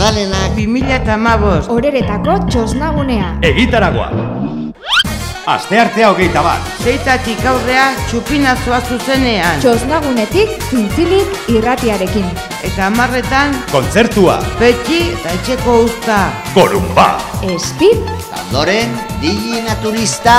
Magdalenak. 2008 Horeretako txosnagunea. Egitaragoa. Aste artea hogeita bat. Seitatik aurrea txupinazoa zuzenean Txosnagunetik zintzilik irratiarekin. Eta amarretan Kontzertua. Petxi eta etxeko usta. Korumba Espin Tandoren Digi naturista.